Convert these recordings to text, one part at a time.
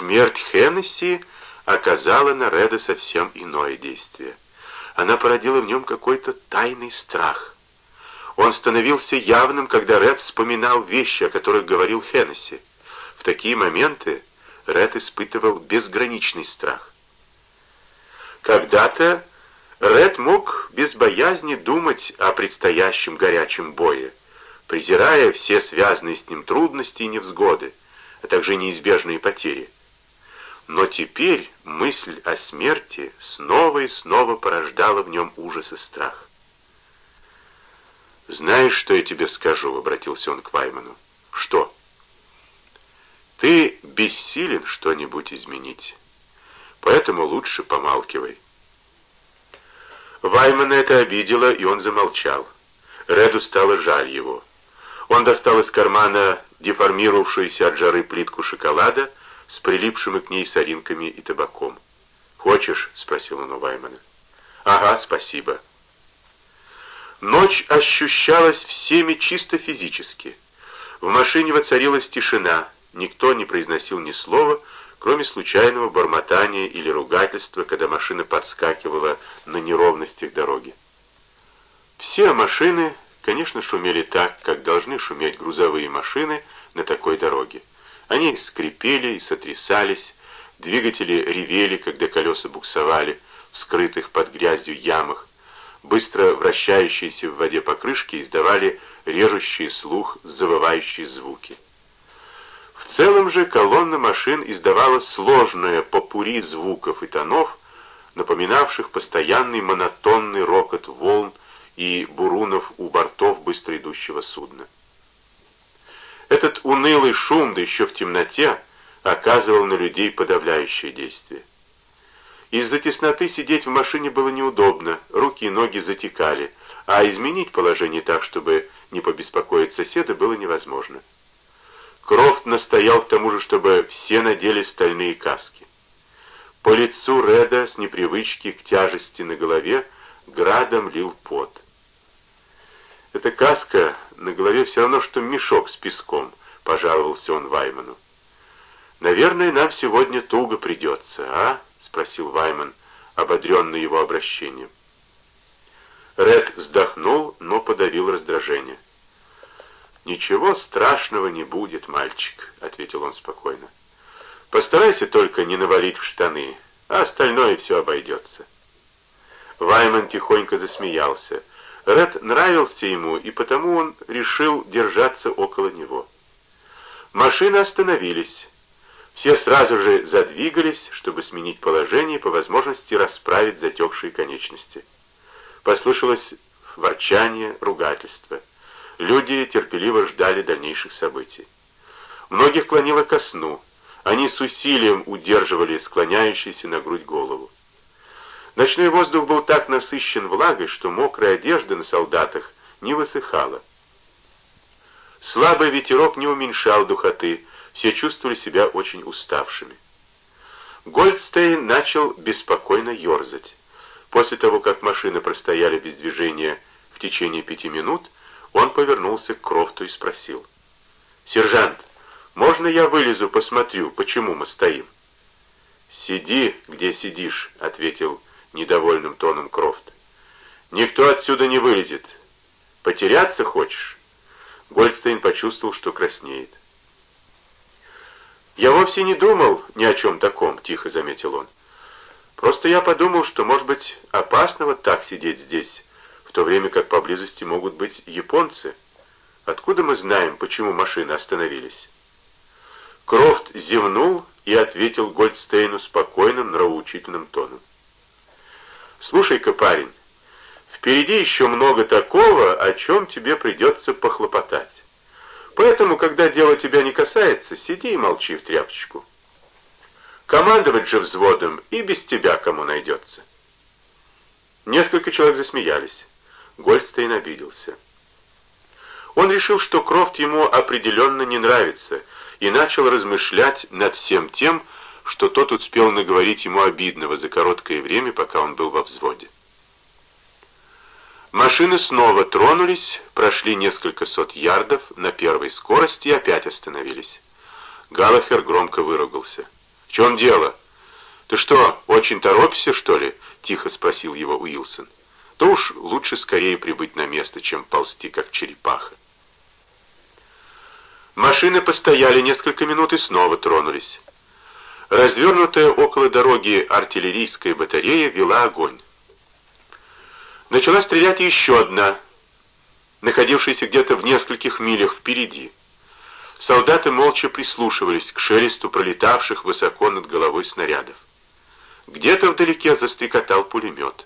Смерть Хеннесси оказала на Реда совсем иное действие. Она породила в нем какой-то тайный страх. Он становился явным, когда Ред вспоминал вещи, о которых говорил Хеннесси. В такие моменты Ред испытывал безграничный страх. Когда-то Ред мог без боязни думать о предстоящем горячем бое, презирая все связанные с ним трудности и невзгоды, а также неизбежные потери. Но теперь мысль о смерти снова и снова порождала в нем ужас и страх. «Знаешь, что я тебе скажу?» — обратился он к Вайману. «Что?» «Ты бессилен что-нибудь изменить, поэтому лучше помалкивай». Ваймана это обидело, и он замолчал. Реду стало жаль его. Он достал из кармана деформировавшуюся от жары плитку шоколада с прилипшими к ней соринками и табаком. «Хочешь?» — спросил он у Ваймана. «Ага, спасибо». Ночь ощущалась всеми чисто физически. В машине воцарилась тишина, никто не произносил ни слова, кроме случайного бормотания или ругательства, когда машина подскакивала на неровностях дороги. Все машины, конечно, шумели так, как должны шуметь грузовые машины на такой дороге. Они скрипели и сотрясались, двигатели ревели, когда колеса буксовали в скрытых под грязью ямах, быстро вращающиеся в воде покрышки издавали режущий слух завывающие звуки. В целом же колонна машин издавала сложное попури звуков и тонов, напоминавших постоянный монотонный рокот волн и бурунов у бортов быстро идущего судна. Этот унылый шум, да еще в темноте, оказывал на людей подавляющее действие. Из-за тесноты сидеть в машине было неудобно, руки и ноги затекали, а изменить положение так, чтобы не побеспокоить соседа, было невозможно. Крофт настоял к тому же, чтобы все надели стальные каски. По лицу Реда с непривычки к тяжести на голове градом лил пот. «Эта каска на голове все равно, что мешок с песком», — пожаловался он Вайману. «Наверное, нам сегодня туго придется, а?» — спросил Вайман, ободренный его обращением. Ред вздохнул, но подавил раздражение. «Ничего страшного не будет, мальчик», — ответил он спокойно. «Постарайся только не навалить в штаны, а остальное все обойдется». Вайман тихонько засмеялся. Ред нравился ему, и потому он решил держаться около него. Машины остановились. Все сразу же задвигались, чтобы сменить положение и по возможности расправить затекшие конечности. Послышалось ворчание, ругательство. Люди терпеливо ждали дальнейших событий. Многих клонило ко сну. Они с усилием удерживали склоняющийся на грудь голову. Ночной воздух был так насыщен влагой, что мокрая одежда на солдатах не высыхала. Слабый ветерок не уменьшал духоты, все чувствовали себя очень уставшими. Гольдстейн начал беспокойно ерзать. После того, как машины простояли без движения в течение пяти минут, он повернулся к Крофту и спросил. «Сержант, можно я вылезу, посмотрю, почему мы стоим?» «Сиди, где сидишь», — ответил недовольным тоном Крофт. «Никто отсюда не вылезет. Потеряться хочешь?» Гольдстейн почувствовал, что краснеет. «Я вовсе не думал ни о чем таком», — тихо заметил он. «Просто я подумал, что, может быть, опасно вот так сидеть здесь, в то время как поблизости могут быть японцы. Откуда мы знаем, почему машины остановились?» Крофт зевнул и ответил Гольдстейну спокойным, нравоучительным тоном. «Слушай-ка, парень, впереди еще много такого, о чем тебе придется похлопотать. Поэтому, когда дело тебя не касается, сиди и молчи в тряпочку. Командовать же взводом и без тебя кому найдется. Несколько человек засмеялись. Гольдстейн обиделся. Он решил, что Крофт ему определенно не нравится, и начал размышлять над всем тем, что тот успел наговорить ему обидного за короткое время, пока он был во взводе. Машины снова тронулись, прошли несколько сот ярдов на первой скорости и опять остановились. Галахер громко выругался. «В чем дело? Ты что, очень торопишься, что ли?» — тихо спросил его Уилсон. «То уж лучше скорее прибыть на место, чем ползти, как черепаха». Машины постояли несколько минут и снова тронулись. Развернутая около дороги артиллерийская батарея вела огонь. Начала стрелять еще одна, находившаяся где-то в нескольких милях впереди. Солдаты молча прислушивались к шелесту пролетавших высоко над головой снарядов. Где-то вдалеке застрекотал пулемет.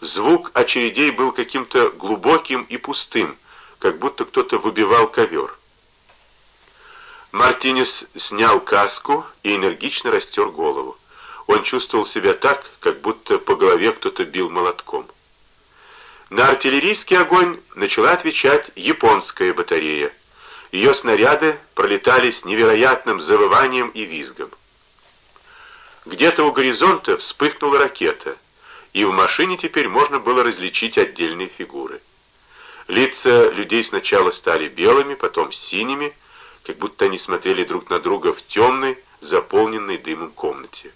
Звук очередей был каким-то глубоким и пустым, как будто кто-то выбивал ковер. Мартинес снял каску и энергично растер голову. Он чувствовал себя так, как будто по голове кто-то бил молотком. На артиллерийский огонь начала отвечать японская батарея. Ее снаряды пролетали с невероятным завыванием и визгом. Где-то у горизонта вспыхнула ракета, и в машине теперь можно было различить отдельные фигуры. Лица людей сначала стали белыми, потом синими, как будто они смотрели друг на друга в темной, заполненной дымом комнате.